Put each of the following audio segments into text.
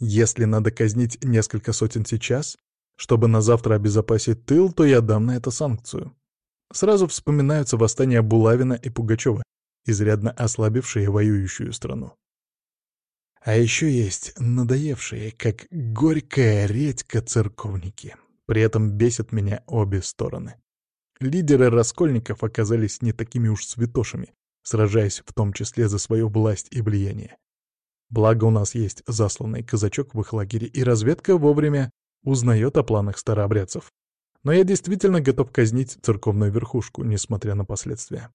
Если надо казнить несколько сотен сейчас, чтобы на завтра обезопасить тыл, то я дам на это санкцию. Сразу вспоминаются восстания Булавина и Пугачева, изрядно ослабившие воюющую страну. А еще есть надоевшие, как горькая редька церковники. При этом бесят меня обе стороны. Лидеры раскольников оказались не такими уж святошами, сражаясь в том числе за свою власть и влияние. Благо у нас есть засланный казачок в их лагере, и разведка вовремя узнает о планах старообрядцев. Но я действительно готов казнить церковную верхушку, несмотря на последствия.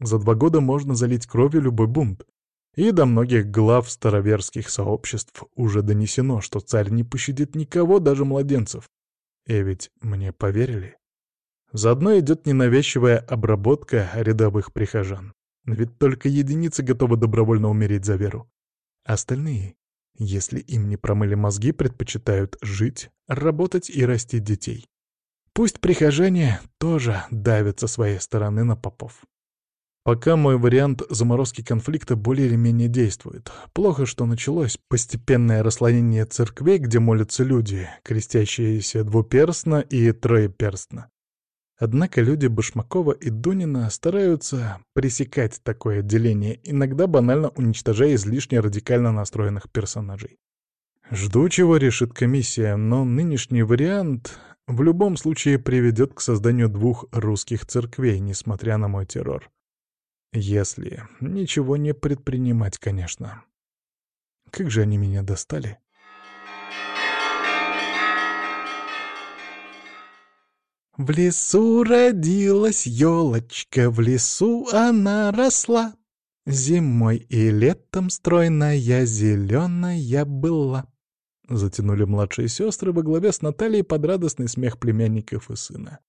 За два года можно залить кровью любой бунт. И до многих глав староверских сообществ уже донесено, что царь не пощадит никого, даже младенцев. И ведь мне поверили. Заодно идет ненавязчивая обработка рядовых прихожан. Ведь только единицы готовы добровольно умереть за веру. Остальные, если им не промыли мозги, предпочитают жить, работать и растить детей. Пусть прихожане тоже давят со своей стороны на попов. Пока мой вариант заморозки конфликта более или менее действует. Плохо, что началось постепенное расслоение церквей, где молятся люди, крестящиеся двуперстно и троеперстно. Однако люди Башмакова и Дунина стараются пресекать такое деление, иногда банально уничтожая излишне радикально настроенных персонажей. Жду, чего решит комиссия, но нынешний вариант в любом случае приведет к созданию двух русских церквей, несмотря на мой террор. Если ничего не предпринимать, конечно. Как же они меня достали? В лесу родилась елочка, в лесу она росла. Зимой и летом стройная зеленая была. Затянули младшие сестры во главе с Натальей под радостный смех племянников и сына.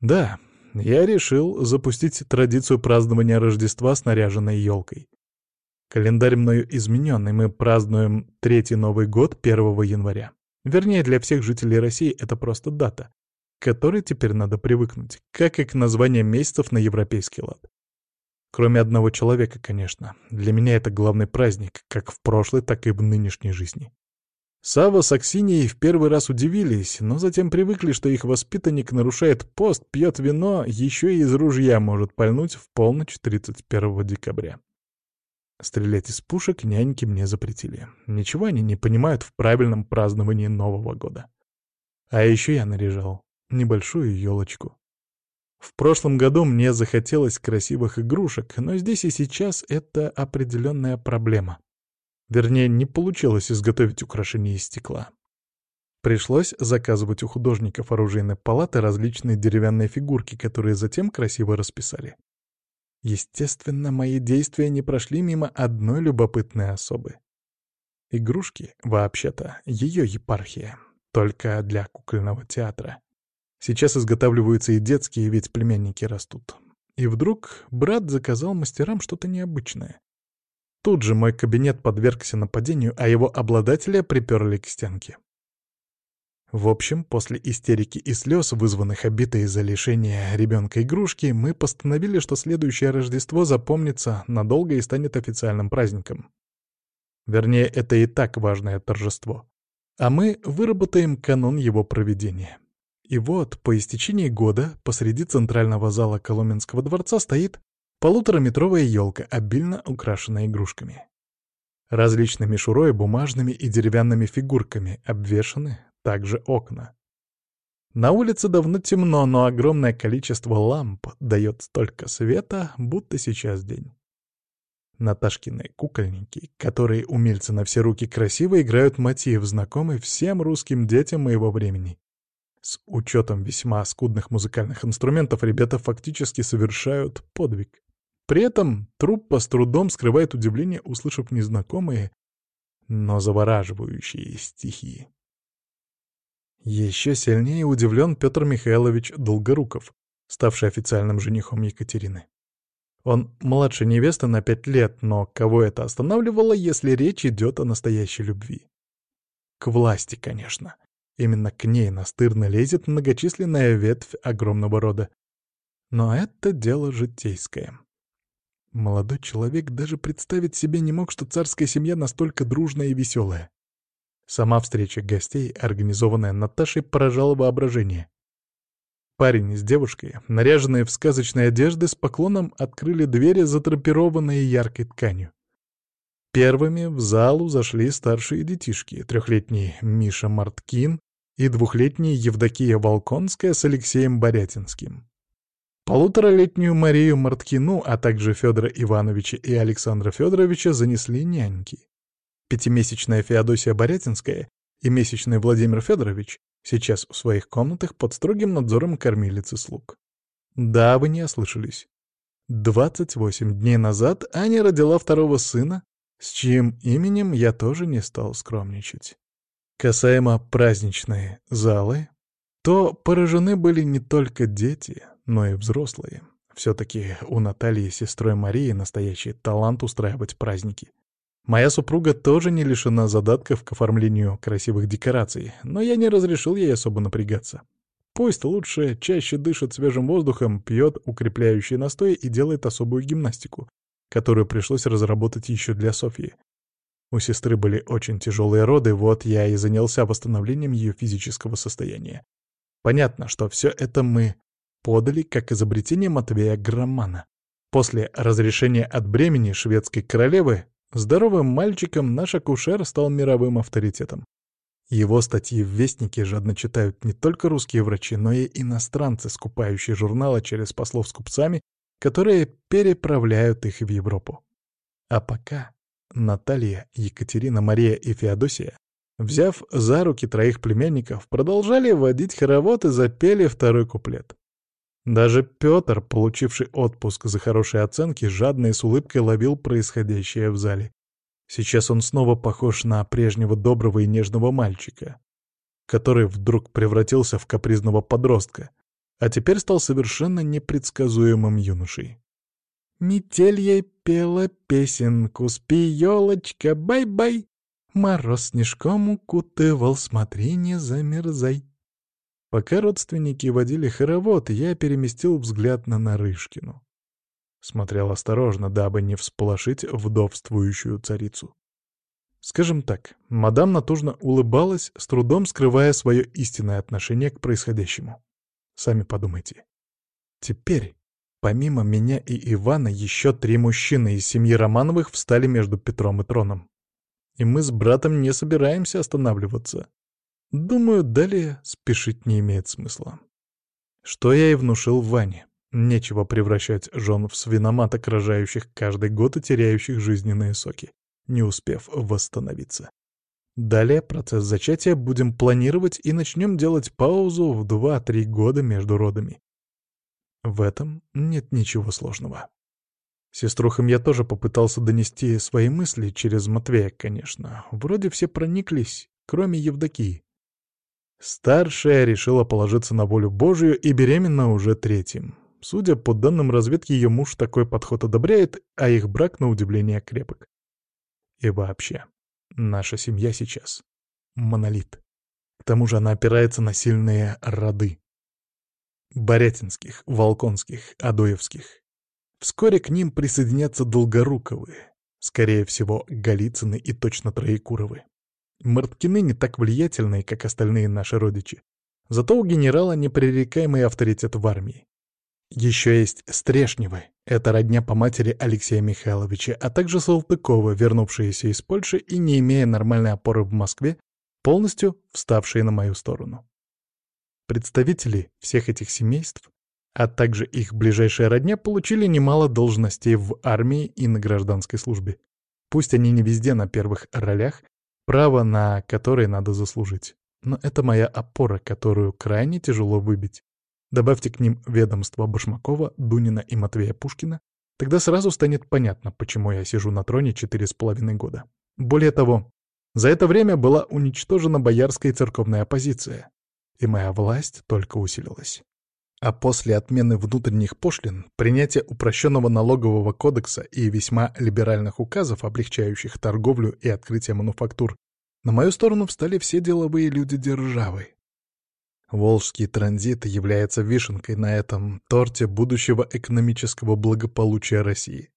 Да, я решил запустить традицию празднования Рождества с наряженной елкой. Календарь мною изменен, и мы празднуем третий Новый год 1 января. Вернее, для всех жителей России это просто дата, к которой теперь надо привыкнуть, как и к названиям месяцев на европейский лад. Кроме одного человека, конечно. Для меня это главный праздник, как в прошлой, так и в нынешней жизни. Сава с Аксиньей в первый раз удивились, но затем привыкли, что их воспитанник нарушает пост, пьет вино, еще и из ружья может пальнуть в полночь 31 декабря. Стрелять из пушек няньки мне запретили. Ничего они не понимают в правильном праздновании Нового года. А еще я наряжал небольшую елочку. В прошлом году мне захотелось красивых игрушек, но здесь и сейчас это определенная проблема. Вернее, не получилось изготовить украшения из стекла. Пришлось заказывать у художников оружейной палаты различные деревянные фигурки, которые затем красиво расписали. Естественно, мои действия не прошли мимо одной любопытной особы. Игрушки, вообще-то, ее епархия, только для кукольного театра. Сейчас изготавливаются и детские, ведь племянники растут. И вдруг брат заказал мастерам что-то необычное. Тут же мой кабинет подвергся нападению, а его обладателя приперли к стенке. В общем, после истерики и слез, вызванных обитой из-за лишения ребенка игрушки, мы постановили, что следующее Рождество запомнится надолго и станет официальным праздником. Вернее, это и так важное торжество. А мы выработаем канон его проведения. И вот, по истечении года, посреди центрального зала Коломенского дворца стоит полутораметровая елка, обильно украшенная игрушками. Различной мишурой, бумажными и деревянными фигурками обвешаны также окна. На улице давно темно, но огромное количество ламп дает столько света, будто сейчас день. Наташкины кукольники, которые умельцы на все руки красиво играют мотив, знакомый всем русским детям моего времени. С учетом весьма скудных музыкальных инструментов ребята фактически совершают подвиг. При этом труппа с трудом скрывает удивление, услышав незнакомые, но завораживающие стихи. Еще сильнее удивлен Петр Михайлович Долгоруков, ставший официальным женихом Екатерины. Он младше невесты на пять лет, но кого это останавливало, если речь идет о настоящей любви? К власти, конечно. Именно к ней настырно лезет многочисленная ветвь огромного рода. Но это дело житейское. Молодой человек даже представить себе не мог, что царская семья настолько дружная и веселая. Сама встреча гостей, организованная Наташей, поражала воображение. Парень с девушкой, наряженные в сказочные одежды, с поклоном открыли двери, затрапированные яркой тканью. Первыми в залу зашли старшие детишки, трехлетний Миша Марткин и двухлетний Евдокия Волконская с Алексеем Борятинским. Полуторалетнюю Марию Марткину, а также Федора Ивановича и Александра Федоровича занесли няньки. Пятимесячная Феодосия Борятинская и месячный Владимир Федорович сейчас в своих комнатах под строгим надзором кормилицы слуг. Да, вы не ослышались. 28 дней назад Аня родила второго сына, с чьим именем я тоже не стал скромничать. Касаемо праздничной залы, то поражены были не только дети, но и взрослые. Все-таки у Натальи сестрой Марии настоящий талант устраивать праздники. Моя супруга тоже не лишена задатков к оформлению красивых декораций, но я не разрешил ей особо напрягаться. Пусть лучше чаще дышит свежим воздухом, пьет укрепляющие настои и делает особую гимнастику, которую пришлось разработать еще для Софьи. У сестры были очень тяжелые роды, вот я и занялся восстановлением ее физического состояния. Понятно, что все это мы подали как изобретение Матвея Громана. После разрешения от бремени шведской королевы здоровым мальчиком наш акушер стал мировым авторитетом. Его статьи в Вестнике жадно читают не только русские врачи, но и иностранцы, скупающие журналы через послов с купцами, которые переправляют их в Европу. А пока Наталья, Екатерина, Мария и Феодосия, взяв за руки троих племянников, продолжали водить хоровод и запели второй куплет. Даже Петр, получивший отпуск за хорошие оценки, жадно и с улыбкой ловил происходящее в зале. Сейчас он снова похож на прежнего доброго и нежного мальчика, который вдруг превратился в капризного подростка, а теперь стал совершенно непредсказуемым юношей. Метель ей пела песенку, спи, елочка, бай-бай. Мороз снежком укутывал, смотри, не замерзай. Пока родственники водили хоровод, я переместил взгляд на Нарышкину. Смотрел осторожно, дабы не всполошить вдовствующую царицу. Скажем так, мадам натужно улыбалась, с трудом скрывая свое истинное отношение к происходящему. Сами подумайте. Теперь, помимо меня и Ивана, еще три мужчины из семьи Романовых встали между Петром и Троном. И мы с братом не собираемся останавливаться. Думаю, далее спешить не имеет смысла. Что я и внушил Ване. Нечего превращать жен в свиноматок, рожающих каждый год и теряющих жизненные соки, не успев восстановиться. Далее процесс зачатия будем планировать и начнем делать паузу в 2-3 года между родами. В этом нет ничего сложного. Сеструхам я тоже попытался донести свои мысли через Матвея, конечно. Вроде все прониклись, кроме Евдокии. Старшая решила положиться на волю Божию и беременна уже третьим. Судя по данным разведки, ее муж такой подход одобряет, а их брак, на удивление, крепок. И вообще, Наша семья сейчас — монолит. К тому же она опирается на сильные роды. Борятинских, Волконских, Адоевских. Вскоре к ним присоединятся Долгоруковы, скорее всего, Голицыны и точно Троекуровы. Марткины не так влиятельные, как остальные наши родичи. Зато у генерала непререкаемый авторитет в армии. Еще есть Стрешневы, это родня по матери Алексея Михайловича, а также Салтыкова, вернувшиеся из Польши и, не имея нормальной опоры в Москве, полностью вставшие на мою сторону. Представители всех этих семейств, а также их ближайшая родня, получили немало должностей в армии и на гражданской службе. Пусть они не везде на первых ролях, право на которые надо заслужить. Но это моя опора, которую крайне тяжело выбить. Добавьте к ним ведомства Башмакова, Дунина и Матвея Пушкина, тогда сразу станет понятно, почему я сижу на троне четыре с половиной года. Более того, за это время была уничтожена боярская и церковная оппозиция, и моя власть только усилилась. А после отмены внутренних пошлин, принятия упрощенного налогового кодекса и весьма либеральных указов, облегчающих торговлю и открытие мануфактур, на мою сторону встали все деловые люди державы, Волжский транзит является вишенкой на этом торте будущего экономического благополучия России.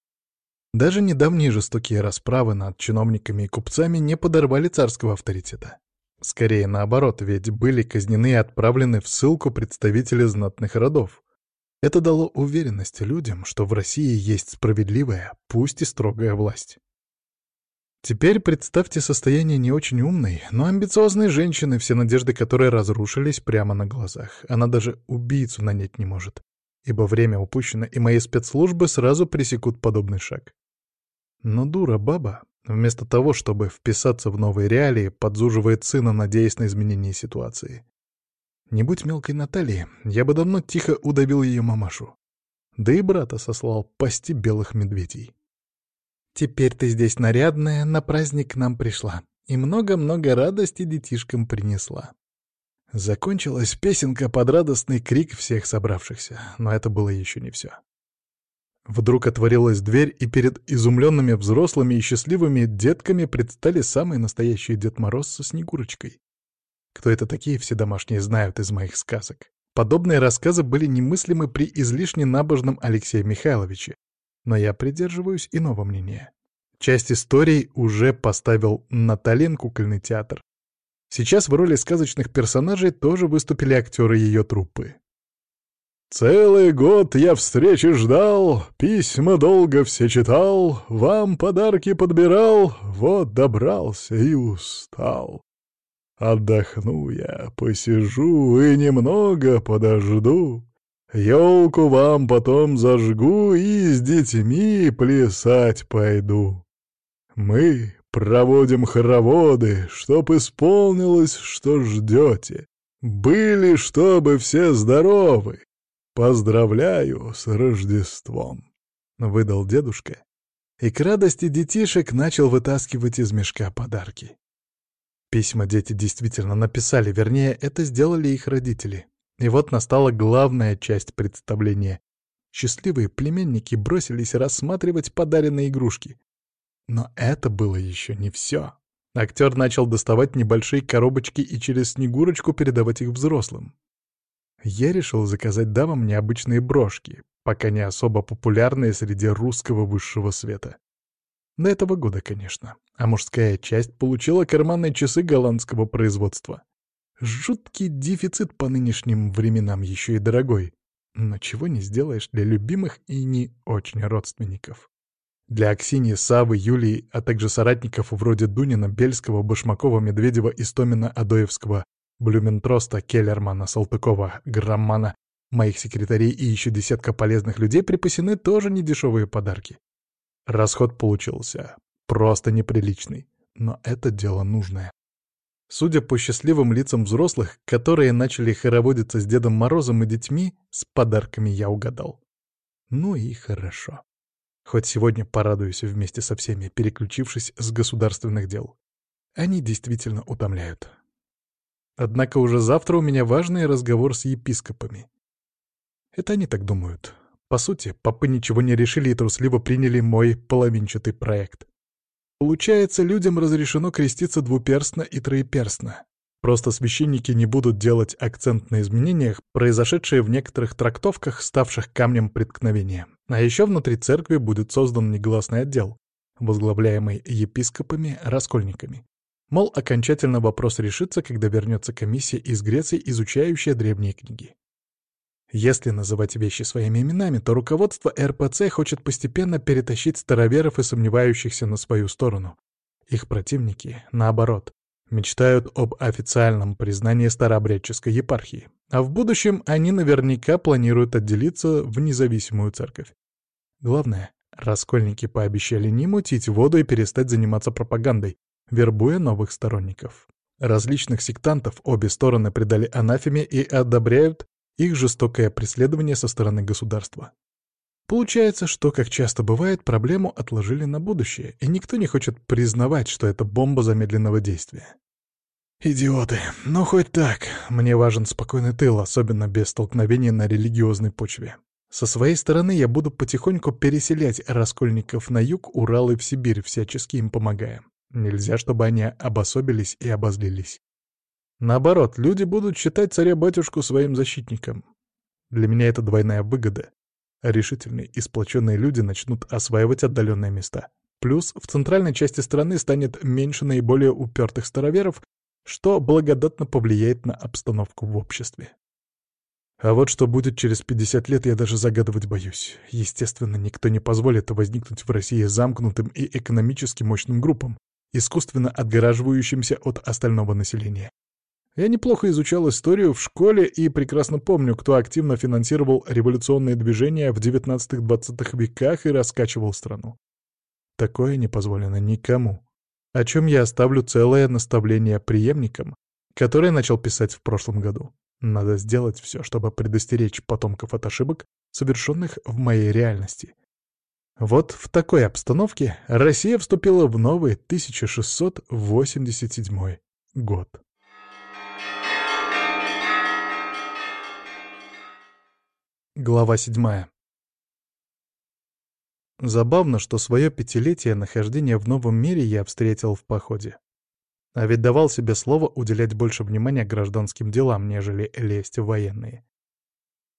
Даже недавние жестокие расправы над чиновниками и купцами не подорвали царского авторитета. Скорее наоборот, ведь были казнены и отправлены в ссылку представители знатных родов. Это дало уверенность людям, что в России есть справедливая, пусть и строгая власть. Теперь представьте состояние не очень умной, но амбициозной женщины, все надежды которой разрушились прямо на глазах. Она даже убийцу нанять не может, ибо время упущено, и мои спецслужбы сразу пресекут подобный шаг. Но дура баба, вместо того, чтобы вписаться в новые реалии, подзуживает сына, надеясь на изменение ситуации. Не будь мелкой Натальи, я бы давно тихо удавил ее мамашу. Да и брата сослал пасти белых медведей. Теперь ты здесь нарядная, на праздник к нам пришла. И много-много радости детишкам принесла. Закончилась песенка под радостный крик всех собравшихся, но это было еще не все. Вдруг отворилась дверь, и перед изумленными взрослыми и счастливыми детками предстали самый настоящий Дед Мороз со Снегурочкой. Кто это такие, все домашние знают из моих сказок. Подобные рассказы были немыслимы при излишне набожном Алексее Михайловиче, но я придерживаюсь иного мнения. Часть историй уже поставил Натален кукольный театр. Сейчас в роли сказочных персонажей тоже выступили актеры ее труппы. «Целый год я встречи ждал, письма долго все читал, вам подарки подбирал, вот добрался и устал. Отдохну я, посижу и немного подожду, Елку вам потом зажгу и с детьми плясать пойду. Мы проводим хороводы, чтоб исполнилось, что ждете. Были, чтобы все здоровы. Поздравляю с Рождеством!» — выдал дедушка. И к радости детишек начал вытаскивать из мешка подарки. Письма дети действительно написали, вернее, это сделали их родители. И вот настала главная часть представления. Счастливые племенники бросились рассматривать подаренные игрушки. Но это было еще не все. Актер начал доставать небольшие коробочки и через Снегурочку передавать их взрослым. Я решил заказать дамам необычные брошки, пока не особо популярные среди русского высшего света. До этого года, конечно. А мужская часть получила карманные часы голландского производства. Жуткий дефицит по нынешним временам еще и дорогой. Но чего не сделаешь для любимых и не очень родственников. Для Аксиньи, Савы, Юлии, а также соратников вроде Дунина, Бельского, Башмакова, Медведева, Истомина, Адоевского, Блюментроста, Келлермана, Салтыкова, Граммана, моих секретарей и еще десятка полезных людей припасены тоже недешевые подарки. Расход получился просто неприличный, но это дело нужное. Судя по счастливым лицам взрослых, которые начали хороводиться с Дедом Морозом и детьми, с подарками я угадал. Ну и хорошо. Хоть сегодня порадуюсь вместе со всеми, переключившись с государственных дел. Они действительно утомляют. Однако уже завтра у меня важный разговор с епископами. Это они так думают. По сути, попы ничего не решили и трусливо приняли мой половинчатый проект. Получается, людям разрешено креститься двуперстно и троеперстно. Просто священники не будут делать акцент на изменениях, произошедшие в некоторых трактовках, ставших камнем преткновения. А еще внутри церкви будет создан негласный отдел, возглавляемый епископами-раскольниками. Мол, окончательно вопрос решится, когда вернется комиссия из Греции, изучающая древние книги. Если называть вещи своими именами, то руководство РПЦ хочет постепенно перетащить староверов и сомневающихся на свою сторону. Их противники, наоборот, мечтают об официальном признании старообрядческой епархии. А в будущем они наверняка планируют отделиться в независимую церковь. Главное, раскольники пообещали не мутить воду и перестать заниматься пропагандой, вербуя новых сторонников. Различных сектантов обе стороны предали анафеме и одобряют их жестокое преследование со стороны государства. Получается, что, как часто бывает, проблему отложили на будущее, и никто не хочет признавать, что это бомба замедленного действия. Идиоты, но хоть так. Мне важен спокойный тыл, особенно без столкновений на религиозной почве. Со своей стороны я буду потихоньку переселять раскольников на юг, Урал и в Сибирь, всячески им помогая. Нельзя, чтобы они обособились и обозлились. Наоборот, люди будут считать царя-батюшку своим защитником. Для меня это двойная выгода. Решительные и сплоченные люди начнут осваивать отдаленные места. Плюс в центральной части страны станет меньше наиболее упертых староверов, что благодатно повлияет на обстановку в обществе. А вот что будет через 50 лет, я даже загадывать боюсь. Естественно, никто не позволит возникнуть в России замкнутым и экономически мощным группам, искусственно отгораживающимся от остального населения. Я неплохо изучал историю в школе и прекрасно помню, кто активно финансировал революционные движения в 19-20 веках и раскачивал страну. Такое не позволено никому. О чем я оставлю целое наставление преемникам, которое начал писать в прошлом году. Надо сделать все, чтобы предостеречь потомков от ошибок, совершенных в моей реальности. Вот в такой обстановке Россия вступила в новый 1687 год. Глава седьмая. Забавно, что свое пятилетие нахождения в новом мире я встретил в походе. А ведь давал себе слово уделять больше внимания гражданским делам, нежели лезть в военные.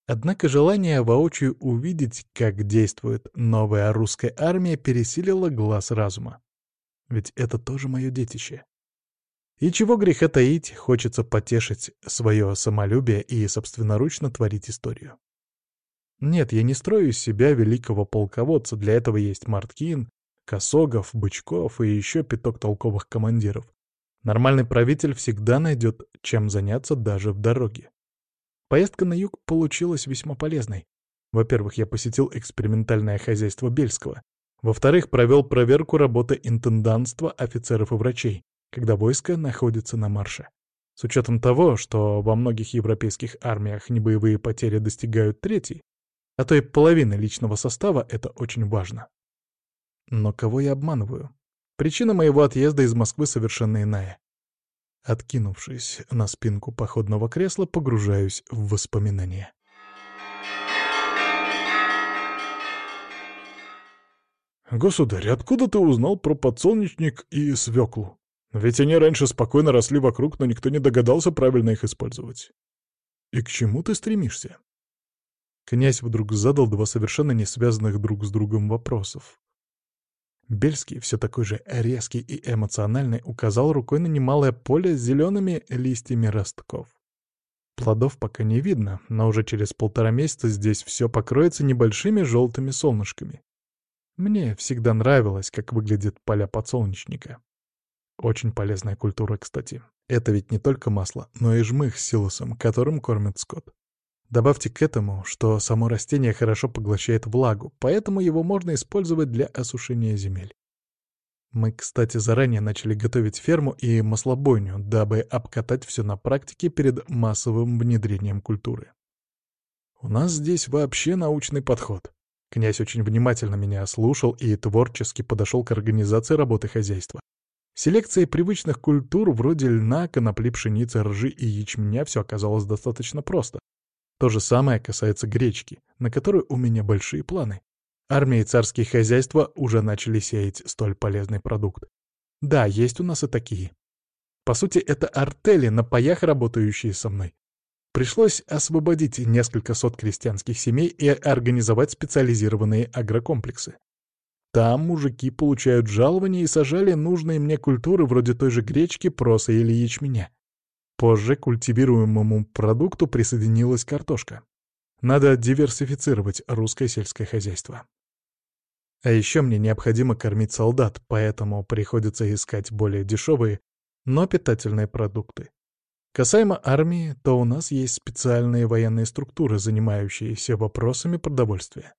Однако желание воочию увидеть, как действует новая русская армия, пересилило глаз разума. Ведь это тоже мое детище. И чего греха таить, хочется потешить свое самолюбие и собственноручно творить историю. Нет, я не строю из себя великого полководца, для этого есть Марткин, Косогов, Бычков и еще пяток толковых командиров. Нормальный правитель всегда найдет, чем заняться даже в дороге. Поездка на юг получилась весьма полезной. Во-первых, я посетил экспериментальное хозяйство Бельского. Во-вторых, провел проверку работы интендантства офицеров и врачей, когда войско находится на марше. С учетом того, что во многих европейских армиях небоевые потери достигают третьей, а то и половины личного состава, это очень важно. Но кого я обманываю? Причина моего отъезда из Москвы совершенно иная. Откинувшись на спинку походного кресла, погружаюсь в воспоминания. «Государь, откуда ты узнал про подсолнечник и свеклу? Ведь они раньше спокойно росли вокруг, но никто не догадался правильно их использовать. И к чему ты стремишься?» Князь вдруг задал два совершенно не связанных друг с другом вопросов. Бельский, все такой же резкий и эмоциональный, указал рукой на немалое поле с зелеными листьями ростков. Плодов пока не видно, но уже через полтора месяца здесь все покроется небольшими желтыми солнышками. Мне всегда нравилось, как выглядят поля подсолнечника. Очень полезная культура, кстати. Это ведь не только масло, но и жмых с силосом, которым кормят скот. Добавьте к этому, что само растение хорошо поглощает влагу, поэтому его можно использовать для осушения земель. Мы, кстати, заранее начали готовить ферму и маслобойню, дабы обкатать все на практике перед массовым внедрением культуры. У нас здесь вообще научный подход. Князь очень внимательно меня слушал и творчески подошел к организации работы хозяйства. Селекцией привычных культур вроде льна, конопли, пшеницы, ржи и ячменя все оказалось достаточно просто. То же самое касается гречки, на которую у меня большие планы. Армия и царские хозяйства уже начали сеять столь полезный продукт. Да, есть у нас и такие. По сути, это артели на паях, работающие со мной. Пришлось освободить несколько сот крестьянских семей и организовать специализированные агрокомплексы. Там мужики получают жалования и сажали нужные мне культуры вроде той же гречки, проса или ячменя. Позже к культивируемому продукту присоединилась картошка. Надо диверсифицировать русское сельское хозяйство. А еще мне необходимо кормить солдат, поэтому приходится искать более дешевые, но питательные продукты. Касаемо армии, то у нас есть специальные военные структуры, занимающиеся вопросами продовольствия.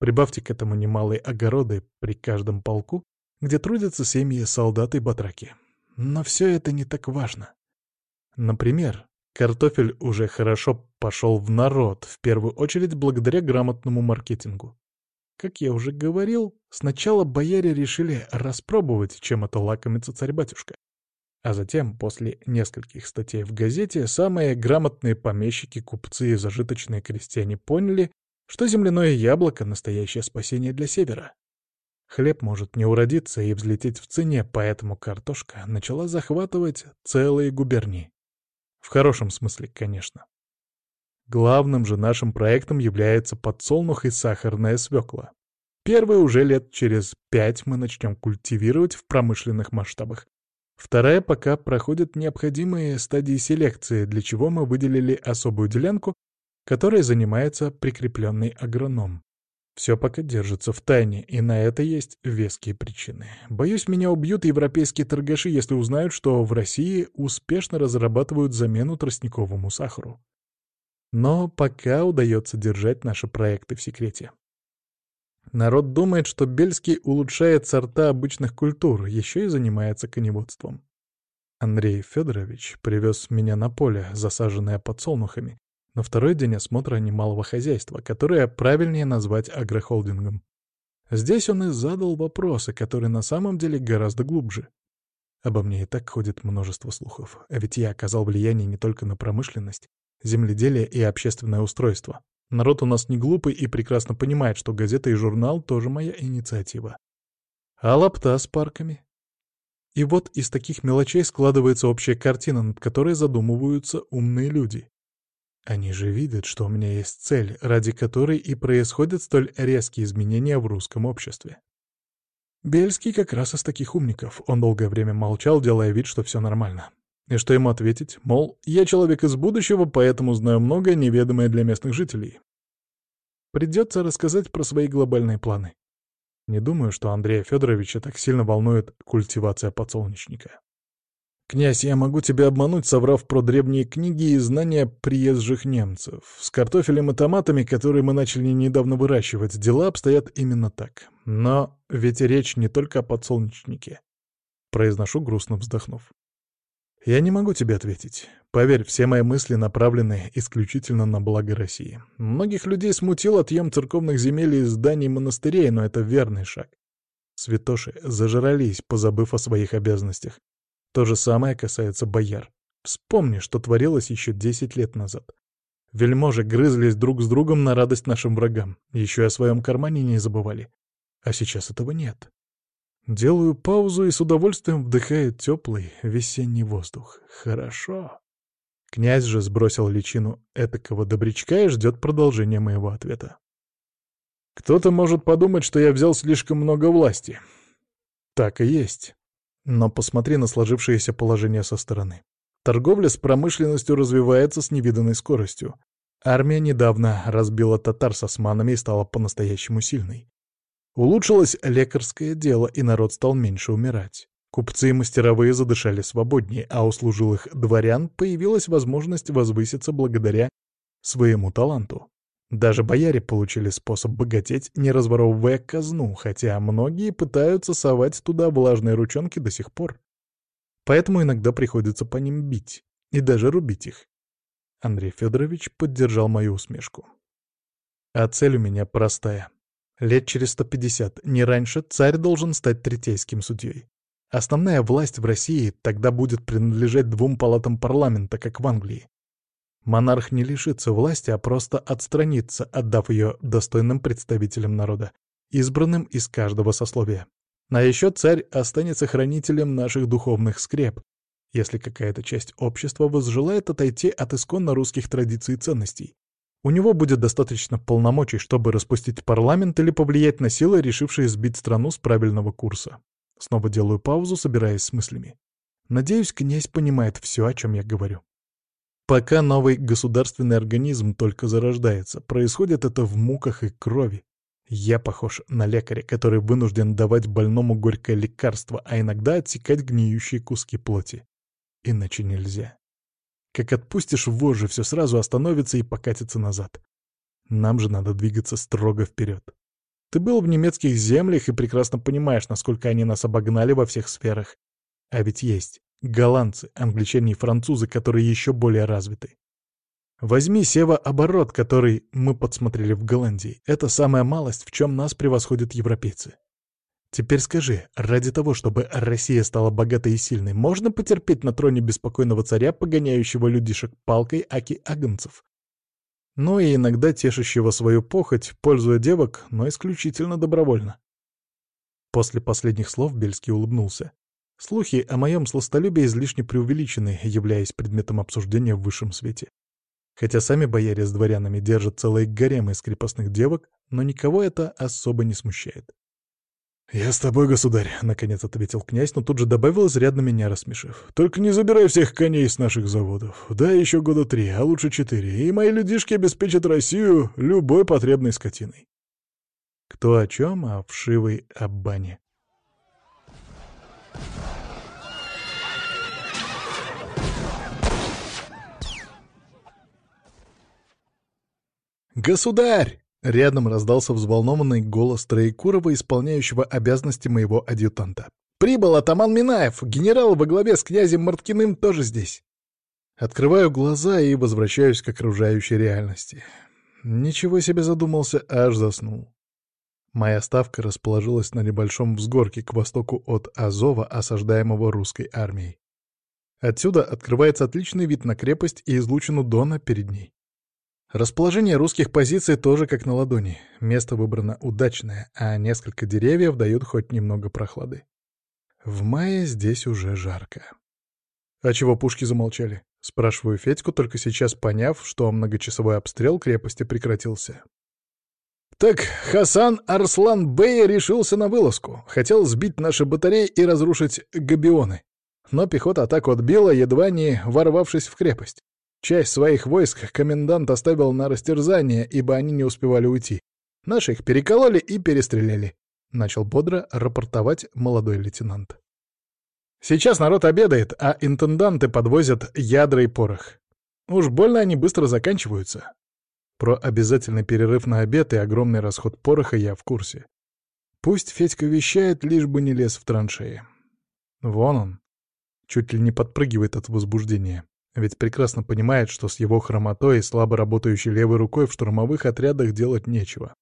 Прибавьте к этому немалые огороды при каждом полку, где трудятся семьи солдат и батраки. Но все это не так важно. Например, картофель уже хорошо пошел в народ, в первую очередь благодаря грамотному маркетингу. Как я уже говорил, сначала бояре решили распробовать, чем это лакомится царь-батюшка. А затем, после нескольких статей в газете, самые грамотные помещики, купцы и зажиточные крестьяне поняли, что земляное яблоко — настоящее спасение для севера. Хлеб может не уродиться и взлететь в цене, поэтому картошка начала захватывать целые губернии. В хорошем смысле, конечно. Главным же нашим проектом является подсолнух и сахарная свекла. Первые уже лет через пять мы начнем культивировать в промышленных масштабах. Вторая пока проходит необходимые стадии селекции, для чего мы выделили особую делянку, которой занимается прикрепленный агроном. Все пока держится в тайне, и на это есть веские причины. Боюсь, меня убьют европейские торгаши, если узнают, что в России успешно разрабатывают замену тростниковому сахару. Но пока удается держать наши проекты в секрете. Народ думает, что Бельский улучшает сорта обычных культур, еще и занимается коневодством. Андрей Федорович привез меня на поле, засаженное подсолнухами, на второй день осмотра немалого хозяйства, которое правильнее назвать агрохолдингом. Здесь он и задал вопросы, которые на самом деле гораздо глубже. Обо мне и так ходит множество слухов, а ведь я оказал влияние не только на промышленность, земледелие и общественное устройство. Народ у нас не глупый и прекрасно понимает, что газета и журнал тоже моя инициатива. А лапта с парками? И вот из таких мелочей складывается общая картина, над которой задумываются умные люди. Они же видят, что у меня есть цель, ради которой и происходят столь резкие изменения в русском обществе. Бельский как раз из таких умников. Он долгое время молчал, делая вид, что все нормально. И что ему ответить? Мол, я человек из будущего, поэтому знаю многое, неведомое для местных жителей. Придется рассказать про свои глобальные планы. Не думаю, что Андрея Федоровича так сильно волнует культивация подсолнечника. «Князь, я могу тебя обмануть, соврав про древние книги и знания приезжих немцев. С картофелем и томатами, которые мы начали недавно выращивать, дела обстоят именно так. Но ведь речь не только о подсолнечнике». Произношу, грустно вздохнув. «Я не могу тебе ответить. Поверь, все мои мысли направлены исключительно на благо России. Многих людей смутил отъем церковных земель и зданий монастырей, но это верный шаг. Святоши зажрались, позабыв о своих обязанностях. То же самое касается бояр. Вспомни, что творилось еще десять лет назад. Вельможи грызлись друг с другом на радость нашим врагам, еще и о своем кармане не забывали. А сейчас этого нет. Делаю паузу и с удовольствием вдыхаю теплый весенний воздух. Хорошо. Князь же сбросил личину этакого добрячка и ждет продолжения моего ответа. Кто-то может подумать, что я взял слишком много власти. Так и есть. Но посмотри на сложившееся положение со стороны. Торговля с промышленностью развивается с невиданной скоростью. Армия недавно разбила татар с османами и стала по-настоящему сильной. Улучшилось лекарское дело, и народ стал меньше умирать. Купцы и мастеровые задышали свободнее, а у служилых дворян появилась возможность возвыситься благодаря своему таланту. Даже бояре получили способ богатеть, не разворовывая казну, хотя многие пытаются совать туда влажные ручонки до сих пор. Поэтому иногда приходится по ним бить и даже рубить их. Андрей Федорович поддержал мою усмешку. А цель у меня простая. Лет через 150, не раньше, царь должен стать третейским судьей. Основная власть в России тогда будет принадлежать двум палатам парламента, как в Англии. Монарх не лишится власти, а просто отстранится, отдав ее достойным представителям народа, избранным из каждого сословия. А еще царь останется хранителем наших духовных скреп, если какая-то часть общества возжелает отойти от исконно русских традиций и ценностей. У него будет достаточно полномочий, чтобы распустить парламент или повлиять на силы, решившие сбить страну с правильного курса. Снова делаю паузу, собираясь с мыслями. Надеюсь, князь понимает все, о чем я говорю. Пока новый государственный организм только зарождается, происходит это в муках и крови. Я похож на лекаря, который вынужден давать больному горькое лекарство, а иногда отсекать гниющие куски плоти. Иначе нельзя. Как отпустишь вожжи, все сразу остановится и покатится назад. Нам же надо двигаться строго вперед. Ты был в немецких землях и прекрасно понимаешь, насколько они нас обогнали во всех сферах. А ведь есть Голландцы, англичане и французы, которые еще более развиты. Возьми сева-оборот, который мы подсмотрели в Голландии. Это самая малость, в чем нас превосходят европейцы. Теперь скажи, ради того, чтобы Россия стала богатой и сильной, можно потерпеть на троне беспокойного царя, погоняющего людишек палкой аки агнцев? Ну и иногда тешащего свою похоть, пользуя девок, но исключительно добровольно. После последних слов Бельский улыбнулся. Слухи о моем сластолюбии излишне преувеличены, являясь предметом обсуждения в высшем свете. Хотя сами бояре с дворянами держат целые гаремы из крепостных девок, но никого это особо не смущает. «Я с тобой, государь», — наконец ответил князь, но тут же добавил, изрядно меня рассмешив. «Только не забирай всех коней с наших заводов. Да еще года три, а лучше четыре, и мои людишки обеспечат Россию любой потребной скотиной». Кто о чем, а вшивый об бане. «Государь!» — рядом раздался взволнованный голос Троекурова, исполняющего обязанности моего адъютанта. «Прибыл атаман Минаев! Генерал во главе с князем Марткиным тоже здесь!» Открываю глаза и возвращаюсь к окружающей реальности. Ничего себе задумался, аж заснул. Моя ставка расположилась на небольшом взгорке к востоку от Азова, осаждаемого русской армией. Отсюда открывается отличный вид на крепость и излучину Дона перед ней. Расположение русских позиций тоже как на ладони. Место выбрано удачное, а несколько деревьев дают хоть немного прохлады. В мае здесь уже жарко. «А чего пушки замолчали?» — спрашиваю Федьку, только сейчас поняв, что многочасовой обстрел крепости прекратился. «Так Хасан Арслан Бey решился на вылазку. Хотел сбить наши батареи и разрушить габионы. Но пехота атаку отбила, едва не ворвавшись в крепость. Часть своих войск комендант оставил на растерзание, ибо они не успевали уйти. Наши их перекололи и перестреляли. Начал бодро рапортовать молодой лейтенант. Сейчас народ обедает, а интенданты подвозят ядра и порох. Уж больно они быстро заканчиваются. Про обязательный перерыв на обед и огромный расход пороха я в курсе. Пусть Федька вещает, лишь бы не лез в траншеи. Вон он. Чуть ли не подпрыгивает от возбуждения. Ведь прекрасно понимает, что с его хромотой и слабо работающей левой рукой в штурмовых отрядах делать нечего.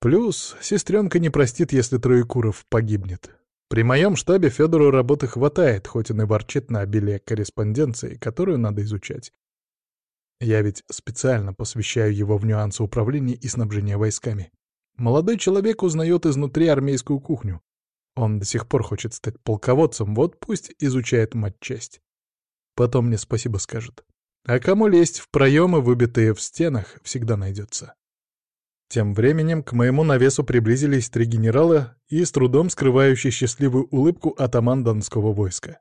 Плюс сестренка не простит, если Троекуров погибнет. При моем штабе Федору работы хватает, хоть он и ворчит на обилие корреспонденции, которую надо изучать. Я ведь специально посвящаю его в нюансы управления и снабжения войсками. Молодой человек узнает изнутри армейскую кухню. Он до сих пор хочет стать полководцем, вот пусть изучает матчасть. Потом мне спасибо скажет. А кому лезть в проемы, выбитые в стенах, всегда найдется. Тем временем к моему навесу приблизились три генерала и с трудом скрывающий счастливую улыбку атаман Донского войска.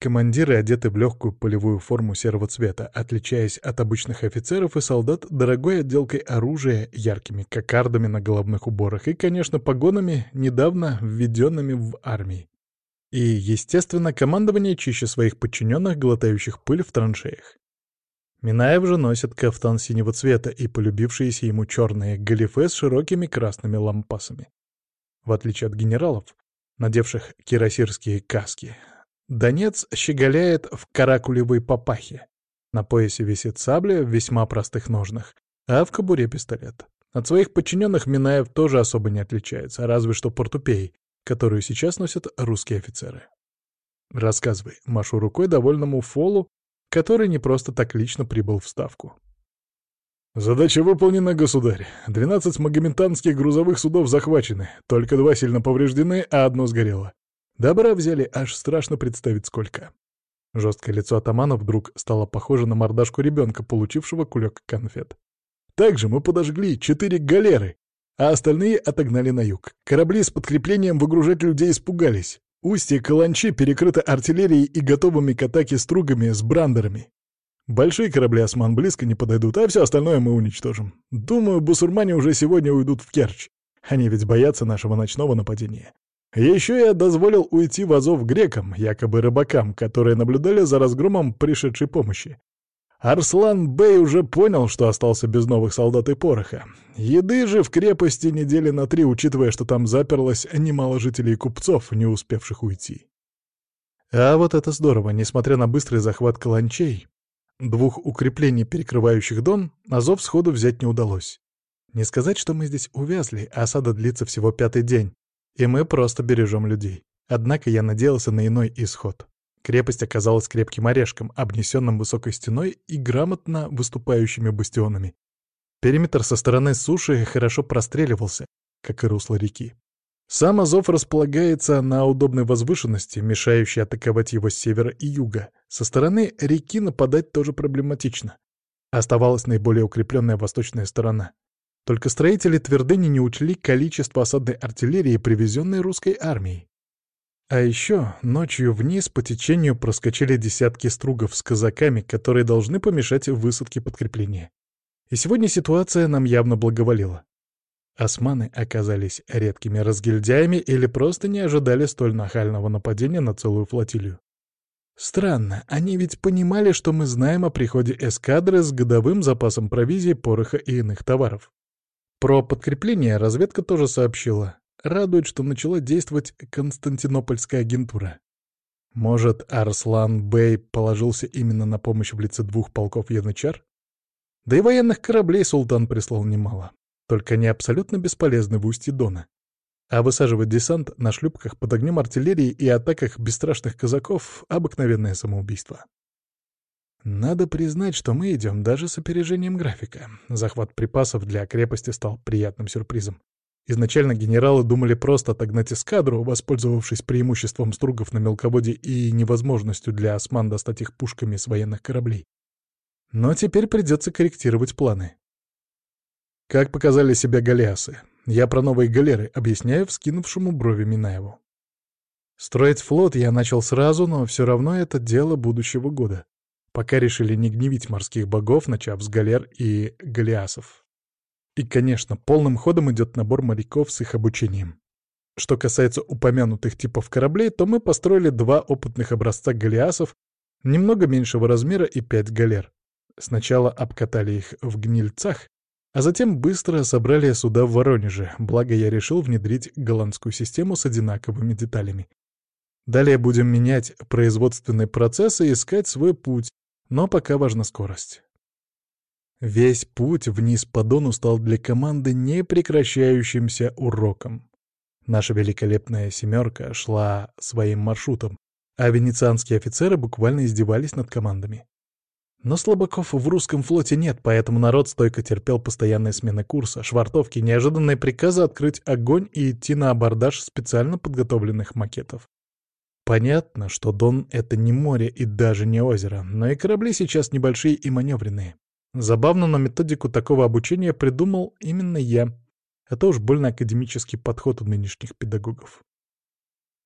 Командиры одеты в легкую полевую форму серого цвета, отличаясь от обычных офицеров и солдат дорогой отделкой оружия, яркими кокардами на головных уборах и, конечно, погонами, недавно введенными в армии. И, естественно, командование чище своих подчиненных, глотающих пыль в траншеях. Минаев же носит кафтан синего цвета и полюбившиеся ему черные галифе с широкими красными лампасами. В отличие от генералов, надевших кирасирские каски, Донец щеголяет в каракулевой папахе. На поясе висит сабля в весьма простых ножнах, а в кобуре пистолет. От своих подчиненных Минаев тоже особо не отличается, разве что портупей, которую сейчас носят русские офицеры. Рассказывай, машу рукой довольному Фолу, который не просто так лично прибыл в Ставку. «Задача выполнена, государь. Двенадцать магометанских грузовых судов захвачены, только два сильно повреждены, а одно сгорело. Добра взяли, аж страшно представить сколько». Жесткое лицо атамана вдруг стало похоже на мордашку ребенка, получившего кулек конфет. «Также мы подожгли четыре галеры, а остальные отогнали на юг. Корабли с подкреплением выгружать людей испугались. Устье Каланчи перекрыто артиллерией и готовыми к атаке стругами с брандерами. Большие корабли осман близко не подойдут, а все остальное мы уничтожим. Думаю, бусурмане уже сегодня уйдут в Керчь. Они ведь боятся нашего ночного нападения. Еще я дозволил уйти в Азов грекам, якобы рыбакам, которые наблюдали за разгромом пришедшей помощи. Арслан Бey уже понял, что остался без новых солдат и пороха. Еды же в крепости недели на три, учитывая, что там заперлось немало жителей и купцов, не успевших уйти. А вот это здорово, несмотря на быстрый захват каланчей, двух укреплений, перекрывающих Дон, Азов сходу взять не удалось. Не сказать, что мы здесь увязли, осада длится всего пятый день, и мы просто бережем людей. Однако я надеялся на иной исход. Крепость оказалась крепким орешком, обнесенным высокой стеной и грамотно выступающими бастионами. Периметр со стороны суши хорошо простреливался, как и русло реки. Сам Азов располагается на удобной возвышенности, мешающей атаковать его с севера и юга. Со стороны реки нападать тоже проблематично. Оставалась наиболее укрепленная восточная сторона. Только строители твердыни не учли количество осадной артиллерии, привезенной русской армией. А еще ночью вниз по течению проскочили десятки стругов с казаками, которые должны помешать высадке подкрепления. И сегодня ситуация нам явно благоволила. Османы оказались редкими разгильдяями или просто не ожидали столь нахального нападения на целую флотилию. Странно, они ведь понимали, что мы знаем о приходе эскадры с годовым запасом провизии, пороха и иных товаров. Про подкрепление разведка тоже сообщила. Радует, что начала действовать Константинопольская агентура. Может, Арслан Бey положился именно на помощь в лице двух полков янычар? Да и военных кораблей султан прислал немало. Только они абсолютно бесполезны в устье Дона. А высаживать десант на шлюпках под огнем артиллерии и атаках бесстрашных казаков — обыкновенное самоубийство. Надо признать, что мы идем даже с опережением графика. Захват припасов для крепости стал приятным сюрпризом. Изначально генералы думали просто отогнать эскадру, воспользовавшись преимуществом стругов на мелководье и невозможностью для осман достать их пушками с военных кораблей. Но теперь придется корректировать планы. Как показали себя галеасы? Я про новые галеры объясняю вскинувшему брови Минаеву. Строить флот я начал сразу, но все равно это дело будущего года. Пока решили не гневить морских богов, начав с галер и галеасов. И, конечно, полным ходом идет набор моряков с их обучением. Что касается упомянутых типов кораблей, то мы построили два опытных образца галеасов немного меньшего размера и пять галер. Сначала обкатали их в гнильцах, а затем быстро собрали суда в Воронеже, благо я решил внедрить голландскую систему с одинаковыми деталями. Далее будем менять производственные процессы и искать свой путь, но пока важна скорость. Весь путь вниз по Дону стал для команды непрекращающимся уроком. Наша великолепная «семерка» шла своим маршрутом, а венецианские офицеры буквально издевались над командами. Но слабаков в русском флоте нет, поэтому народ стойко терпел постоянные смены курса, швартовки, неожиданные приказы открыть огонь и идти на абордаж специально подготовленных макетов. Понятно, что Дон — это не море и даже не озеро, но и корабли сейчас небольшие и маневренные. Забавно, но методику такого обучения придумал именно я. Это уж больно академический подход у нынешних педагогов.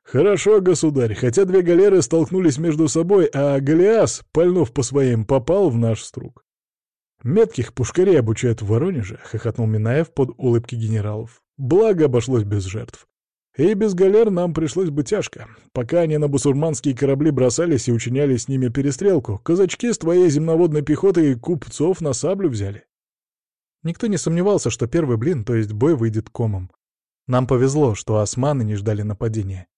«Хорошо, государь, хотя две галеры столкнулись между собой, а Голиас, пальнув по своим, попал в наш струк. Метких пушкарей обучают в Воронеже», — хохотнул Минаев под улыбки генералов. «Благо обошлось без жертв. И без галер нам пришлось бы тяжко. Пока они на бусурманские корабли бросались и учиняли с ними перестрелку, казачки с твоей земноводной пехотой купцов на саблю взяли. Никто не сомневался, что первый блин, то есть бой, выйдет комом. Нам повезло, что османы не ждали нападения.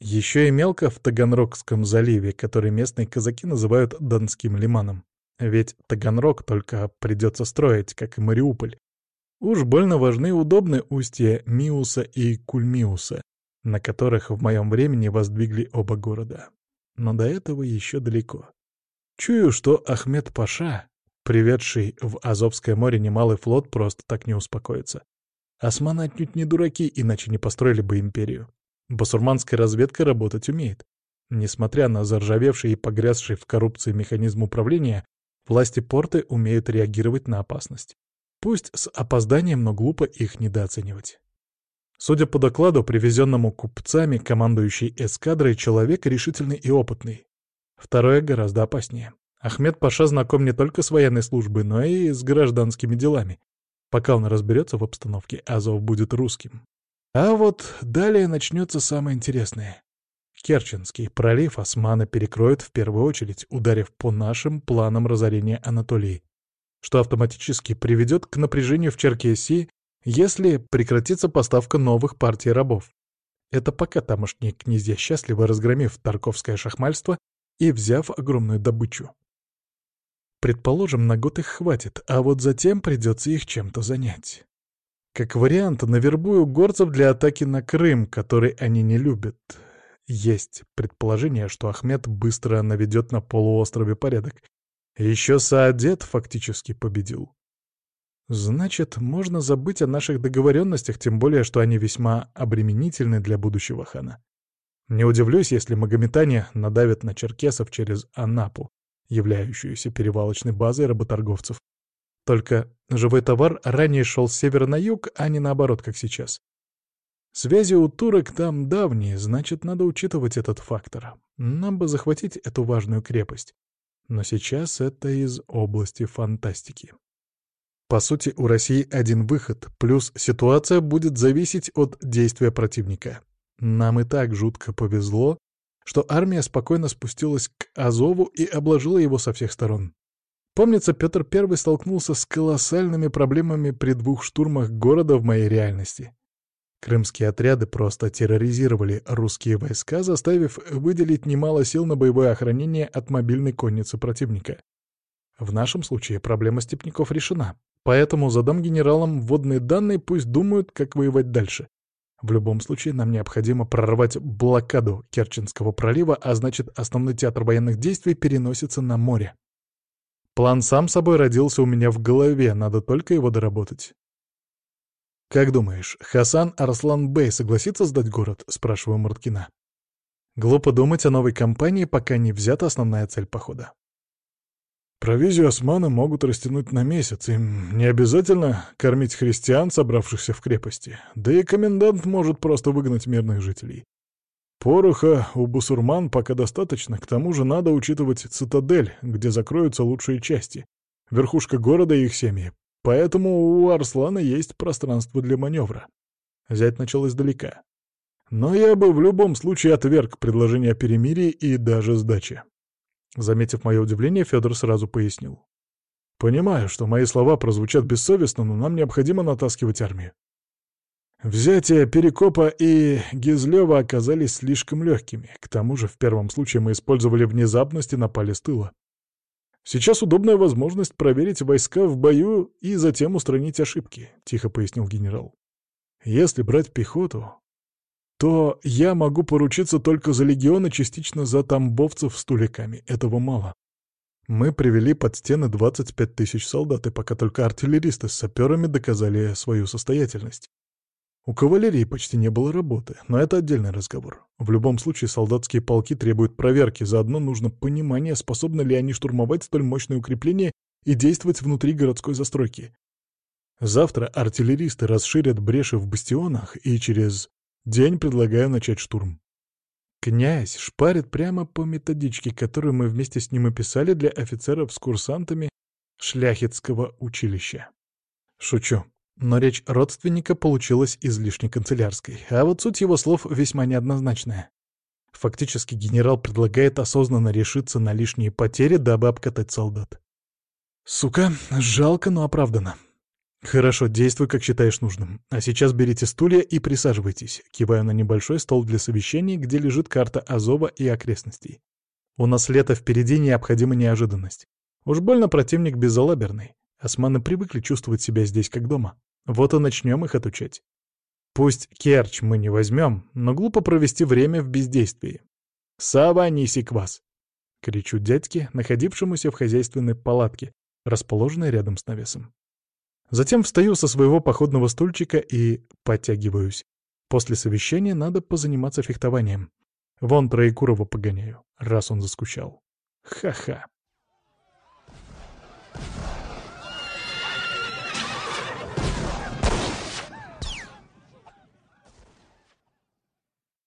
Еще и мелко в Таганрогском заливе, который местные казаки называют Донским лиманом. Ведь Таганрог только придется строить, как и Мариуполь, Уж больно важны и удобны устья Миуса и Кульмиуса, на которых в моем времени воздвигли оба города. Но до этого еще далеко. Чую, что Ахмед Паша, приведший в Азовское море немалый флот, просто так не успокоится. Османы отнюдь не дураки, иначе не построили бы империю. Басурманская разведка работать умеет. Несмотря на заржавевший и погрязший в коррупции механизм управления, власти порты умеют реагировать на опасность. Пусть с опозданием, но глупо их недооценивать. Судя по докладу, привезенному купцами, командующий эскадрой, человек решительный и опытный. Второе гораздо опаснее. Ахмед Паша знаком не только с военной службой, но и с гражданскими делами. Пока он разберется в обстановке, Азов будет русским. А вот далее начнется самое интересное. Керченский пролив османы перекроют в первую очередь, ударив по нашим планам разорения Анатолии что автоматически приведет к напряжению в Черкесии, если прекратится поставка новых партий рабов. Это пока тамошние князья счастливы, разгромив торговское шахмальство и взяв огромную добычу. Предположим, на год их хватит, а вот затем придется их чем-то занять. Как вариант, навербую горцев для атаки на Крым, который они не любят. Есть предположение, что Ахмед быстро наведет на полуострове порядок, еще Саадет фактически победил. Значит, можно забыть о наших договоренностях, тем более, что они весьма обременительны для будущего хана. Не удивлюсь, если магометане надавят на черкесов через Анапу, являющуюся перевалочной базой работорговцев. Только живой товар ранее шел с севера на юг, а не наоборот, как сейчас. Связи у турок там давние, значит, надо учитывать этот фактор. Нам бы захватить эту важную крепость. Но сейчас это из области фантастики. По сути, у России один выход, плюс ситуация будет зависеть от действия противника. Нам и так жутко повезло, что армия спокойно спустилась к Азову и обложила его со всех сторон. Помнится, Петр I столкнулся с колоссальными проблемами при двух штурмах города в моей реальности. Крымские отряды просто терроризировали русские войска, заставив выделить немало сил на боевое охранение от мобильной конницы противника. В нашем случае проблема степняков решена, поэтому задам генералам вводные данные, пусть думают, как воевать дальше. В любом случае нам необходимо прорвать блокаду Керченского пролива, а значит основной театр военных действий переносится на море. План сам собой родился у меня в голове, надо только его доработать. «Как думаешь, Хасан Арслан-Бей согласится сдать город?» — спрашиваю Марткина. Глупо думать о новой кампании, пока не взята основная цель похода. Провизию османы могут растянуть на месяц, им не обязательно кормить христиан, собравшихся в крепости, да и комендант может просто выгнать мирных жителей. Пороха у бусурман пока достаточно, к тому же надо учитывать цитадель, где закроются лучшие части, верхушка города и их семьи, Поэтому у Арслана есть пространство для маневра. Зять начал издалека. Но я бы в любом случае отверг предложение о перемирии и даже сдаче. Заметив мое удивление, Федор сразу пояснил. «Понимаю, что мои слова прозвучат бессовестно, но нам необходимо натаскивать армию. Взятие Перекопа и Гизлева оказались слишком легкими. К тому же в первом случае мы использовали внезапность и напали с тыла. Сейчас удобная возможность проверить войска в бою и затем устранить ошибки», — тихо пояснил генерал. «Если брать пехоту, то я могу поручиться только за легион и частично за тамбовцев с туликами. Этого мало. Мы привели под стены 25 тысяч солдат, и пока только артиллеристы с саперами доказали свою состоятельность. У кавалерии почти не было работы, но это отдельный разговор. В любом случае солдатские полки требуют проверки, заодно нужно понимание, способны ли они штурмовать столь мощное укрепление и действовать внутри городской застройки. Завтра артиллеристы расширят бреши в бастионах, и через день предлагаю начать штурм. Князь шпарит прямо по методичке, которую мы вместе с ним описали для офицеров с курсантами шляхетского училища. Шучу. Но речь родственника получилась излишне канцелярской, а вот суть его слов весьма неоднозначная. Фактически генерал предлагает осознанно решиться на лишние потери, дабы обкатать солдат. Сука, жалко, но оправдано. Хорошо, действуй, как считаешь нужным. А сейчас берите стулья и присаживайтесь, киваю на небольшой стол для совещаний, где лежит карта Азова и окрестностей. У нас лето впереди необходима неожиданность. Уж больно противник безалаберный. Османы привыкли чувствовать себя здесь как дома. Вот и начнем их отучать. Пусть Керчь мы не возьмем, но глупо провести время в бездействии. «Сава, неси квас!» — кричу дядьке, находившемуся в хозяйственной палатке, расположенной рядом с навесом. Затем встаю со своего походного стульчика и подтягиваюсь. После совещания надо позаниматься фехтованием. Вон Троекурова погоняю, раз он заскучал. Ха-ха.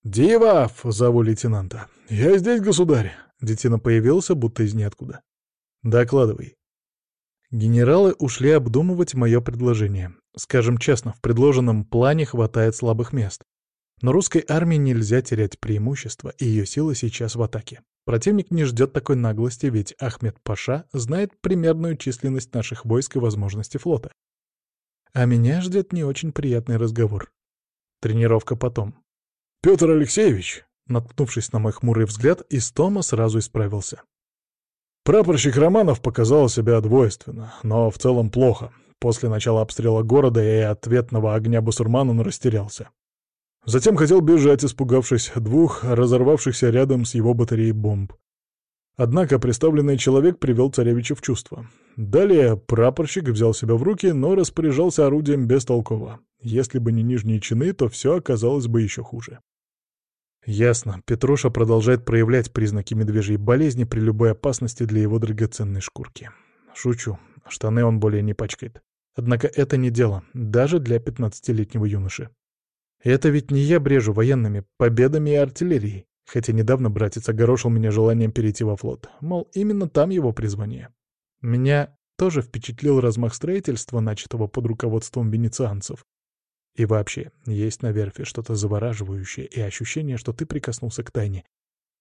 «Дивав!» — зову лейтенанта. «Я здесь, государь!» Детина появился, будто из ниоткуда. «Докладывай». Генералы ушли обдумывать мое предложение. Скажем честно, в предложенном плане хватает слабых мест. Но русской армии нельзя терять преимущество, и ее сила сейчас в атаке. Противник не ждет такой наглости, ведь Ахмед Паша знает примерную численность наших войск и возможности флота. А меня ждет не очень приятный разговор. Тренировка потом. «Петр Алексеевич!» Наткнувшись на мой хмурый взгляд, Истома сразу исправился. Прапорщик Романов показал себя двойственно, но в целом плохо. После начала обстрела города и ответного огня бусурман он растерялся. Затем хотел бежать, испугавшись двух разорвавшихся рядом с его батареей бомб. Однако представленный человек привел царевича в чувство. Далее прапорщик взял себя в руки, но распоряжался орудием бестолково. Если бы не нижние чины, то все оказалось бы еще хуже. Ясно, Петруша продолжает проявлять признаки медвежьей болезни при любой опасности для его драгоценной шкурки. Шучу. Штаны он более не пачкает. Однако это не дело, даже для 15-летнего юноши. Это ведь не я брежу военными победами и артиллерией, хотя недавно братец огорошил меня желанием перейти во флот. Мол, именно там его призвание. Меня тоже впечатлил размах строительства, начатого под руководством венецианцев. И вообще, есть на верфи что-то завораживающее и ощущение, что ты прикоснулся к тайне.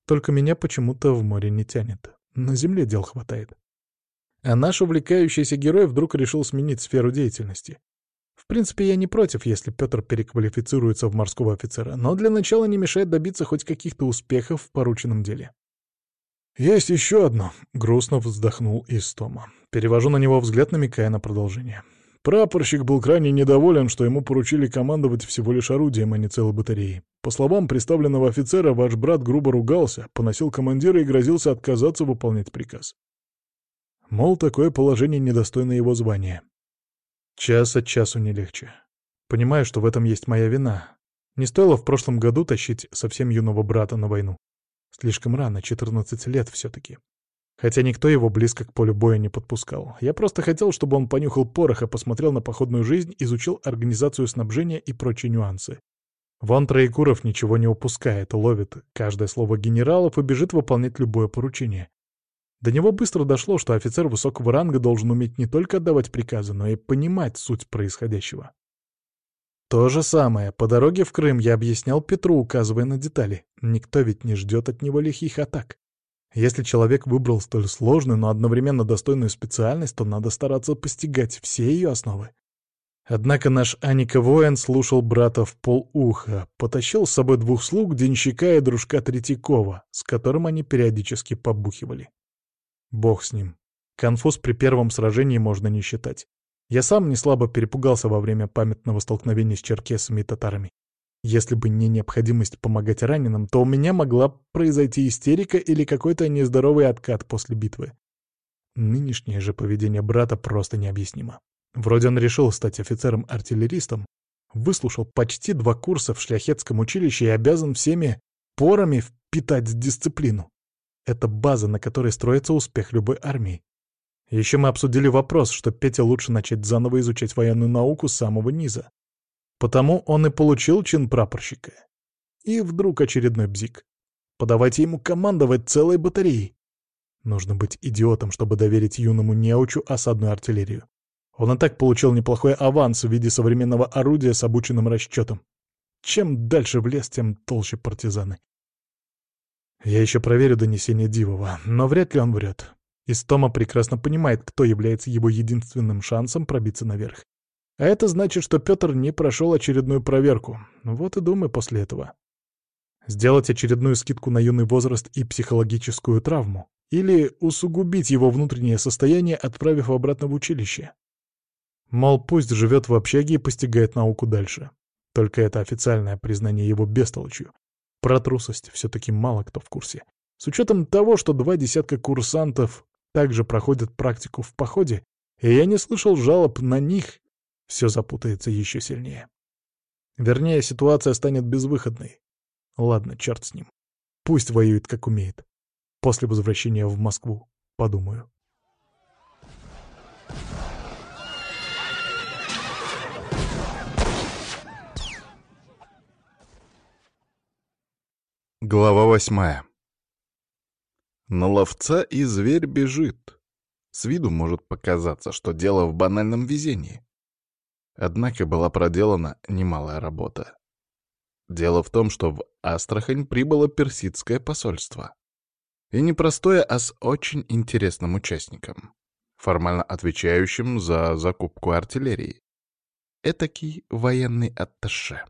Только меня почему-то в море не тянет. На земле дел хватает. А наш увлекающийся герой вдруг решил сменить сферу деятельности. В принципе, я не против, если Петр переквалифицируется в морского офицера, но для начала не мешает добиться хоть каких-то успехов в порученном деле. «Есть еще одно», — грустно вздохнул Истома. Перевожу на него взгляд, намекая на продолжение. Прапорщик был крайне недоволен, что ему поручили командовать всего лишь орудием, а не целой батареей. По словам представленного офицера, ваш брат грубо ругался, поносил командира и грозился отказаться выполнять приказ. Мол, такое положение недостойно его звания. Час от часу не легче. Понимаю, что в этом есть моя вина. Не стоило в прошлом году тащить совсем юного брата на войну. Слишком рано, 14 лет все-таки. Хотя никто его близко к полю боя не подпускал. Я просто хотел, чтобы он понюхал порох и посмотрел на походную жизнь, изучил организацию снабжения и прочие нюансы. Вон Троекуров ничего не упускает, ловит каждое слово генералов и бежит выполнять любое поручение. До него быстро дошло, что офицер высокого ранга должен уметь не только отдавать приказы, но и понимать суть происходящего. То же самое. По дороге в Крым я объяснял Петру, указывая на детали. Никто ведь не ждет от него лихих атак. Если человек выбрал столь сложную, но одновременно достойную специальность, то надо стараться постигать все ее основы. Однако наш Аника-воин слушал брата в полуха, потащил с собой двух слуг, денщика и дружка Третьякова, с которым они периодически побухивали. Бог с ним. Конфуз при первом сражении можно не считать. Я сам не слабо перепугался во время памятного столкновения с черкесами и татарами. Если бы не необходимость помогать раненым, то у меня могла произойти истерика или какой-то нездоровый откат после битвы. Нынешнее же поведение брата просто необъяснимо. Вроде он решил стать офицером-артиллеристом, выслушал почти два курса в шляхетском училище и обязан всеми порами впитать дисциплину. Это база, на которой строится успех любой армии. Еще мы обсудили вопрос, что Пете лучше начать заново изучать военную науку с самого низа. Потому он и получил чин прапорщика. И вдруг очередной бзик. Подавайте ему командовать целой батареей. Нужно быть идиотом, чтобы доверить юному неучу осадную артиллерию. Он и так получил неплохой аванс в виде современного орудия с обученным расчетом. Чем дальше в лес, тем толще партизаны. Я еще проверю донесение Дивова, но вряд ли он врет. Истома прекрасно понимает, кто является его единственным шансом пробиться наверх. А это значит, что Петр не прошел очередную проверку. Вот и думай после этого. Сделать очередную скидку на юный возраст и психологическую травму? Или усугубить его внутреннее состояние, отправив обратно в училище? Мол, пусть живет в общаге и постигает науку дальше. Только это официальное признание его бестолочью. Про трусость все-таки мало кто в курсе. С учетом того, что два десятка курсантов также проходят практику в походе, и я не слышал жалоб на них все запутается еще сильнее. Вернее, ситуация станет безвыходной. Ладно, черт с ним. Пусть воюет, как умеет. После возвращения в Москву подумаю. Глава восьмая. На ловца и зверь бежит. С виду может показаться, что дело в банальном везении. Однако была проделана немалая работа. Дело в том, что в Астрахань прибыло персидское посольство. И не простое, а с очень интересным участником, формально отвечающим за закупку артиллерии. Этакий военный атташе.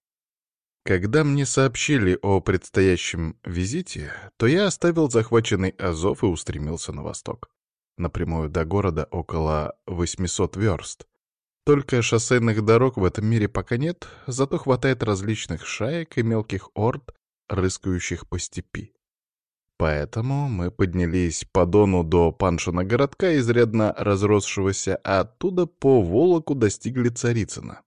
Когда мне сообщили о предстоящем визите, то я оставил захваченный Азов и устремился на восток. Напрямую до города около 800 верст, только шоссейных дорог в этом мире пока нет, зато хватает различных шаек и мелких орд, рыскающих по степи. Поэтому мы поднялись по Дону до Паншина городка, изрядно разросшегося, а оттуда по Волоку достигли Царицына.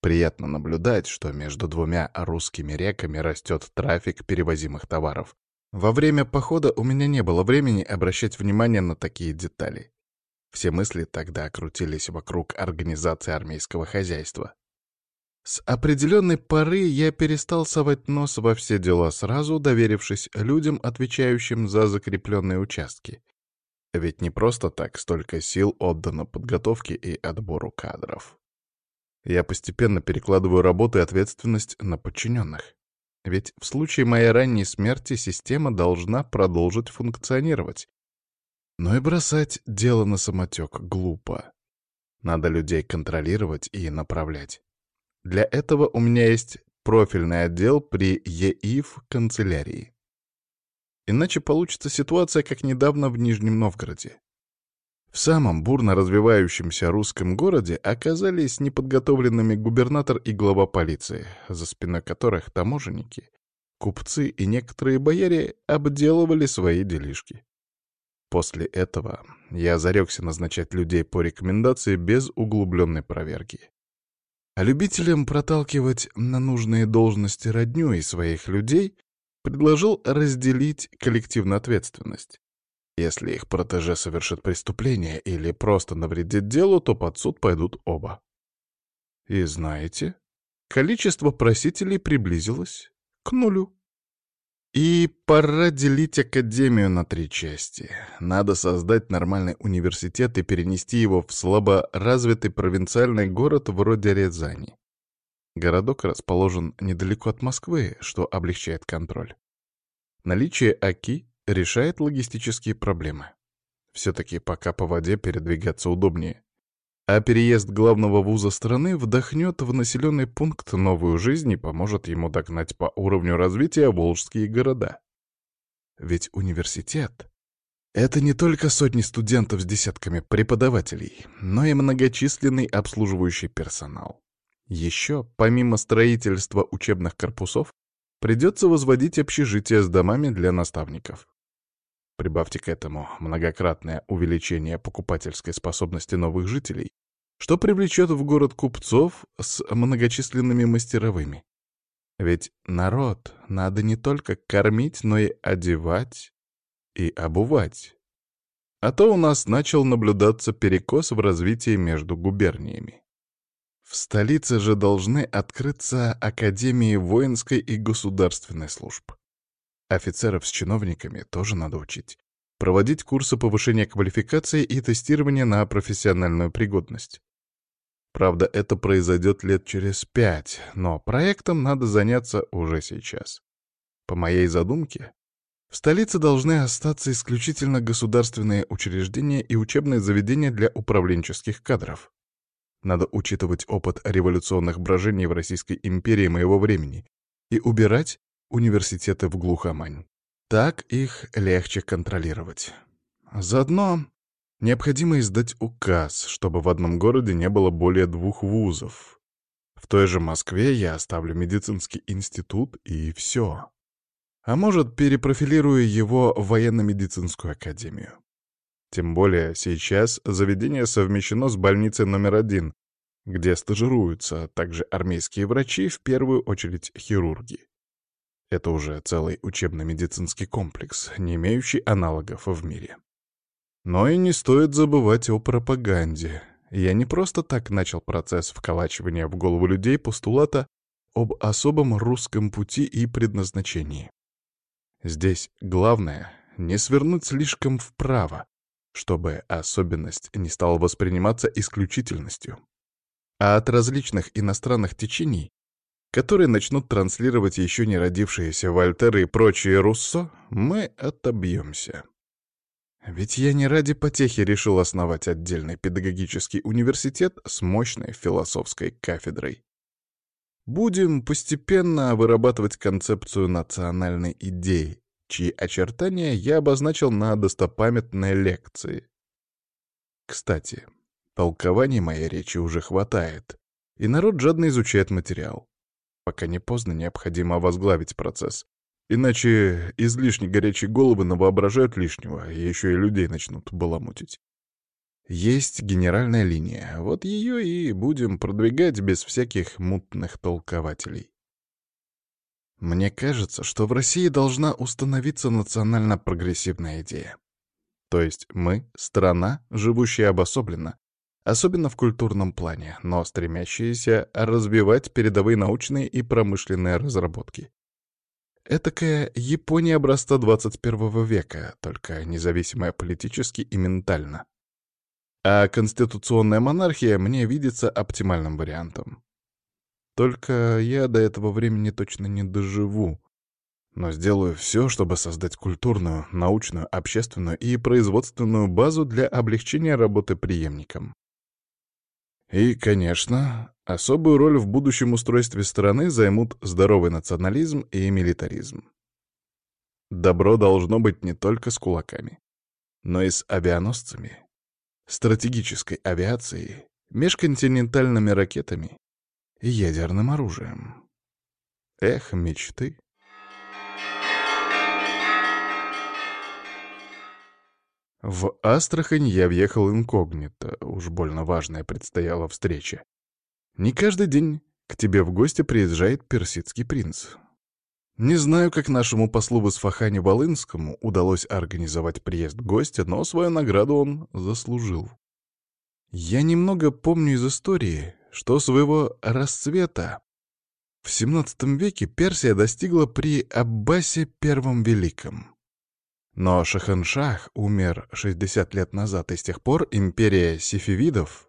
Приятно наблюдать, что между двумя русскими реками растет трафик перевозимых товаров. Во время похода у меня не было времени обращать внимание на такие детали. Все мысли тогда крутились вокруг организации армейского хозяйства. С определенной поры я перестал совать нос во все дела сразу, доверившись людям, отвечающим за закрепленные участки. Ведь не просто так столько сил отдано подготовке и отбору кадров. Я постепенно перекладываю работу и ответственность на подчиненных. Ведь в случае моей ранней смерти система должна продолжить функционировать. Но и бросать дело на самотек глупо. Надо людей контролировать и направлять. Для этого у меня есть профильный отдел при ЕИФ канцелярии. Иначе получится ситуация, как недавно в Нижнем Новгороде. В самом бурно развивающемся русском городе оказались неподготовленными губернатор и глава полиции, за спиной которых таможенники, купцы и некоторые бояре обделывали свои делишки. После этого я зарекся назначать людей по рекомендации без углубленной проверки. А любителям проталкивать на нужные должности родню и своих людей предложил разделить коллективную ответственность. Если их протеже совершит преступление или просто навредит делу, то под суд пойдут оба. И знаете, количество просителей приблизилось к нулю. И пора делить Академию на три части. Надо создать нормальный университет и перенести его в слабо развитый провинциальный город вроде Рязани. Городок расположен недалеко от Москвы, что облегчает контроль. Наличие АКИ решает логистические проблемы. Все-таки пока по воде передвигаться удобнее. А переезд главного вуза страны вдохнет в населенный пункт новую жизнь и поможет ему догнать по уровню развития волжские города. Ведь университет — это не только сотни студентов с десятками преподавателей, но и многочисленный обслуживающий персонал. Еще, помимо строительства учебных корпусов, придется возводить общежития с домами для наставников. Прибавьте к этому многократное увеличение покупательской способности новых жителей, что привлечет в город купцов с многочисленными мастеровыми. Ведь народ надо не только кормить, но и одевать и обувать. А то у нас начал наблюдаться перекос в развитии между губерниями. В столице же должны открыться академии воинской и государственной служб. Офицеров с чиновниками тоже надо учить. Проводить курсы повышения квалификации и тестирования на профессиональную пригодность. Правда, это произойдет лет через пять, но проектом надо заняться уже сейчас. По моей задумке, в столице должны остаться исключительно государственные учреждения и учебные заведения для управленческих кадров. Надо учитывать опыт революционных брожений в Российской империи моего времени и убирать университеты в глухомань. Так их легче контролировать. Заодно необходимо издать указ, чтобы в одном городе не было более двух вузов. В той же Москве я оставлю медицинский институт и все. А может, перепрофилирую его в военно-медицинскую академию. Тем более сейчас заведение совмещено с больницей номер один, где стажируются также армейские врачи, в первую очередь хирурги. Это уже целый учебно-медицинский комплекс, не имеющий аналогов в мире. Но и не стоит забывать о пропаганде. Я не просто так начал процесс вколачивания в голову людей постулата об особом русском пути и предназначении. Здесь главное — не свернуть слишком вправо, чтобы особенность не стала восприниматься исключительностью. А от различных иностранных течений которые начнут транслировать еще не родившиеся Вольтеры и прочие Руссо, мы отобьемся. Ведь я не ради потехи решил основать отдельный педагогический университет с мощной философской кафедрой. Будем постепенно вырабатывать концепцию национальной идеи, чьи очертания я обозначил на достопамятной лекции. Кстати, толкований моей речи уже хватает, и народ жадно изучает материал. Пока не поздно, необходимо возглавить процесс. Иначе излишне горячие головы навоображают лишнего, и еще и людей начнут баламутить. Есть генеральная линия, вот ее и будем продвигать без всяких мутных толкователей. Мне кажется, что в России должна установиться национально-прогрессивная идея. То есть мы — страна, живущая обособленно, особенно в культурном плане, но стремящаяся развивать передовые научные и промышленные разработки. Этакая Япония образца 21 века, только независимая политически и ментально. А конституционная монархия мне видится оптимальным вариантом. Только я до этого времени точно не доживу, но сделаю все, чтобы создать культурную, научную, общественную и производственную базу для облегчения работы преемникам. И, конечно, особую роль в будущем устройстве страны займут здоровый национализм и милитаризм. Добро должно быть не только с кулаками, но и с авианосцами, стратегической авиацией, межконтинентальными ракетами и ядерным оружием. Эх, мечты. В Астрахань я въехал инкогнито, уж больно важная предстояла встреча. Не каждый день к тебе в гости приезжает персидский принц. Не знаю, как нашему послу в Исфахане Волынскому удалось организовать приезд гостя, но свою награду он заслужил. Я немного помню из истории, что своего расцвета в XVII веке Персия достигла при Аббасе I Великом. Но Шаханшах умер 60 лет назад, и с тех пор империя сефевидов,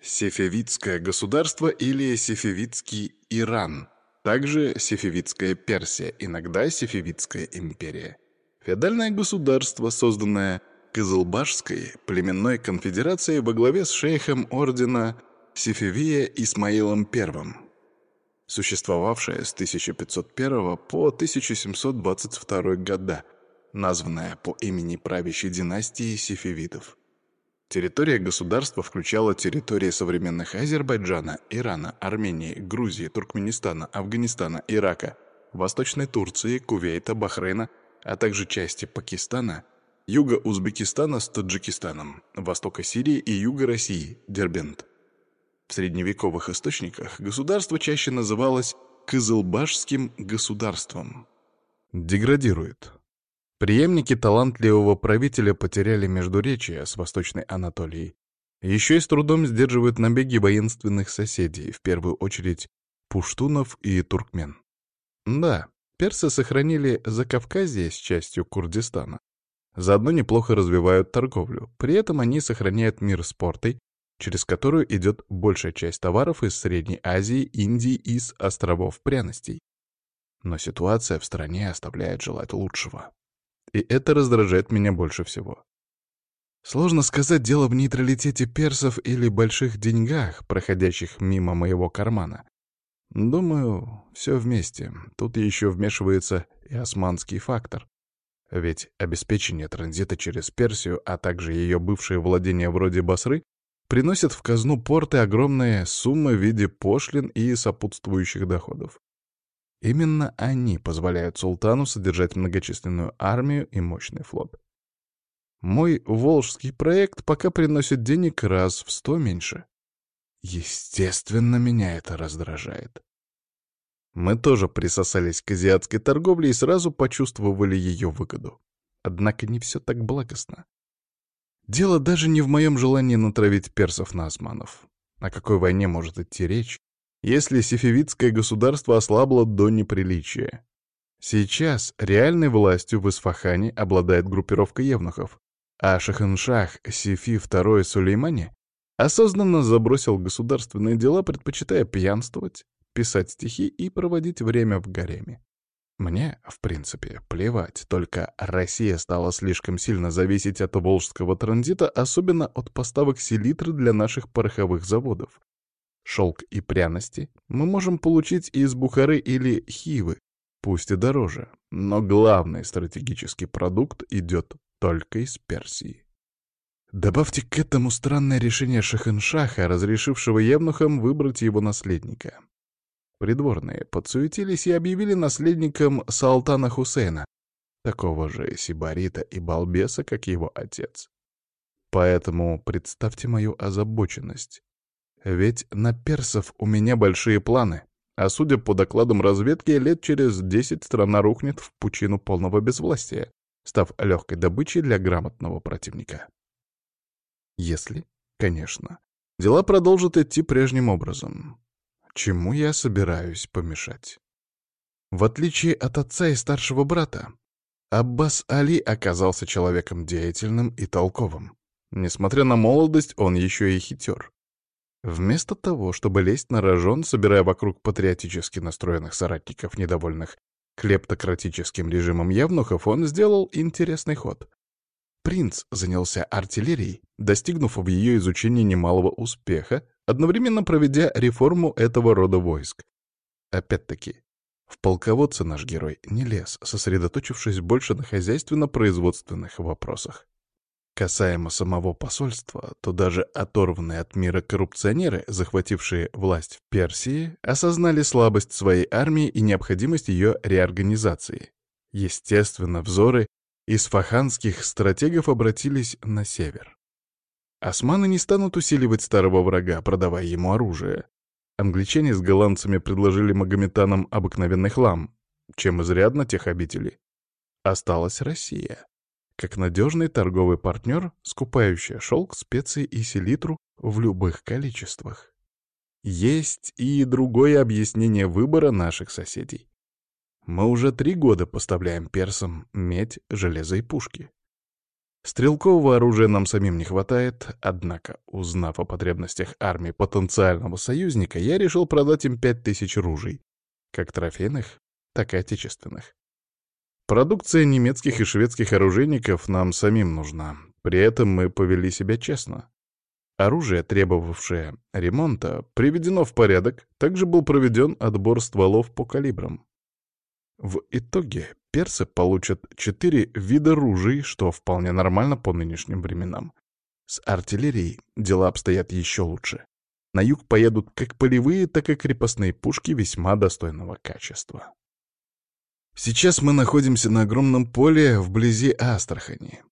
сефевидское государство или сефевидский Иран, также сефевидская Персия, иногда сефевидская империя, феодальное государство, созданное Кызылбашской племенной конфедерацией во главе с шейхом ордена Сефевия Исмаилом I, существовавшее с 1501 по 1722 года, названная по имени правящей династии сефевидов. Территория государства включала территории современных Азербайджана, Ирана, Армении, Грузии, Туркменистана, Афганистана, Ирака, Восточной Турции, Кувейта, Бахрейна, а также части Пакистана, юга Узбекистана с Таджикистаном, востока Сирии и юга России, Дербент. В средневековых источниках государство чаще называлось Кызылбашским государством. Деградирует. Приемники талантливого правителя потеряли междуречие с Восточной Анатолией. Еще и с трудом сдерживают набеги воинственных соседей, в первую очередь пуштунов и туркмен. Да, персы сохранили Закавказье с частью Курдистана. Заодно неплохо развивают торговлю. При этом они сохраняют мир с портой, через которую идет большая часть товаров из Средней Азии, Индии и с островов пряностей. Но ситуация в стране оставляет желать лучшего и это раздражает меня больше всего. Сложно сказать, дело в нейтралитете персов или больших деньгах, проходящих мимо моего кармана. Думаю, все вместе. Тут еще вмешивается и османский фактор. Ведь обеспечение транзита через Персию, а также ее бывшие владения вроде Басры, приносят в казну порты огромные суммы в виде пошлин и сопутствующих доходов. Именно они позволяют султану содержать многочисленную армию и мощный флот. Мой волжский проект пока приносит денег раз в сто меньше. Естественно, меня это раздражает. Мы тоже присосались к азиатской торговле и сразу почувствовали ее выгоду. Однако не все так благостно. Дело даже не в моем желании натравить персов на османов. О какой войне может идти речь, если сефевидское государство ослабло до неприличия. Сейчас реальной властью в Исфахане обладает группировка евнухов, а Шаханшах Сефи II Сулеймани осознанно забросил государственные дела, предпочитая пьянствовать, писать стихи и проводить время в гареме. Мне, в принципе, плевать, только Россия стала слишком сильно зависеть от волжского транзита, особенно от поставок селитры для наших пороховых заводов, Шелк и пряности мы можем получить из Бухары или Хивы, пусть и дороже, но главный стратегический продукт идет только из Персии. Добавьте к этому странное решение Шахеншаха, разрешившего евнухам выбрать его наследника. Придворные подсуетились и объявили наследником Салтана Хусейна, такого же сибарита и балбеса, как его отец. Поэтому представьте мою озабоченность. Ведь на персов у меня большие планы. А судя по докладам разведки, лет через десять страна рухнет в пучину полного безвластия. став легкой добычей для грамотного противника. Если, конечно, дела продолжат идти прежним образом. Чему я собираюсь помешать? В отличие от отца и старшего брата, Аббас Али оказался человеком деятельным и толковым. Несмотря на молодость, он еще и хитер. Вместо того, чтобы лезть на рожон, собирая вокруг патриотически настроенных соратников, недовольных клептократическим режимом явнухов, он сделал интересный ход. Принц занялся артиллерией, достигнув в ее изучении немалого успеха, одновременно проведя реформу этого рода войск. Опять-таки, в полководце наш герой не лез, сосредоточившись больше на хозяйственно-производственных вопросах. Касаемо самого посольства, то даже оторванные от мира коррупционеры, захватившие власть в Персии, осознали слабость своей армии и необходимость ее реорганизации. Естественно, взоры фаханских стратегов обратились на север. Османы не станут усиливать старого врага, продавая ему оружие. Англичане с голландцами предложили магометанам обыкновенный хлам, чем изрядно тех обители. Осталась Россия как надежный торговый партнер, скупающий шелк, специи и селитру в любых количествах. Есть и другое объяснение выбора наших соседей. Мы уже три года поставляем персам медь, железо и пушки. Стрелкового оружия нам самим не хватает, однако, узнав о потребностях армии потенциального союзника, я решил продать им пять тысяч ружей, как трофейных, так и отечественных. Продукция немецких и шведских оружейников нам самим нужна. При этом мы повели себя честно. Оружие, требовавшее ремонта, приведено в порядок, также был проведен отбор стволов по калибрам. В итоге персы получат четыре вида ружей, что вполне нормально по нынешним временам. С артиллерией дела обстоят еще лучше. На юг поедут как полевые, так и крепостные пушки весьма достойного качества. Сейчас мы находимся на огромном поле вблизи Астрахани,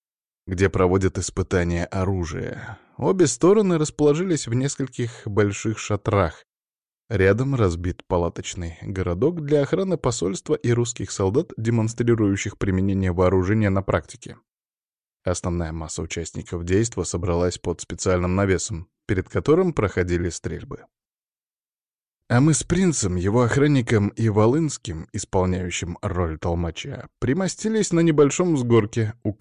где проводят испытания оружия. Обе стороны расположились в нескольких больших шатрах. Рядом разбит палаточный городок для охраны посольства и русских солдат, демонстрирующих применение вооружения на практике. Основная масса участников действа собралась под специальным навесом, перед которым проходили стрельбы. А мы с принцем, его охранником и Волынским, исполняющим роль толмача, примостились на небольшом сгорке у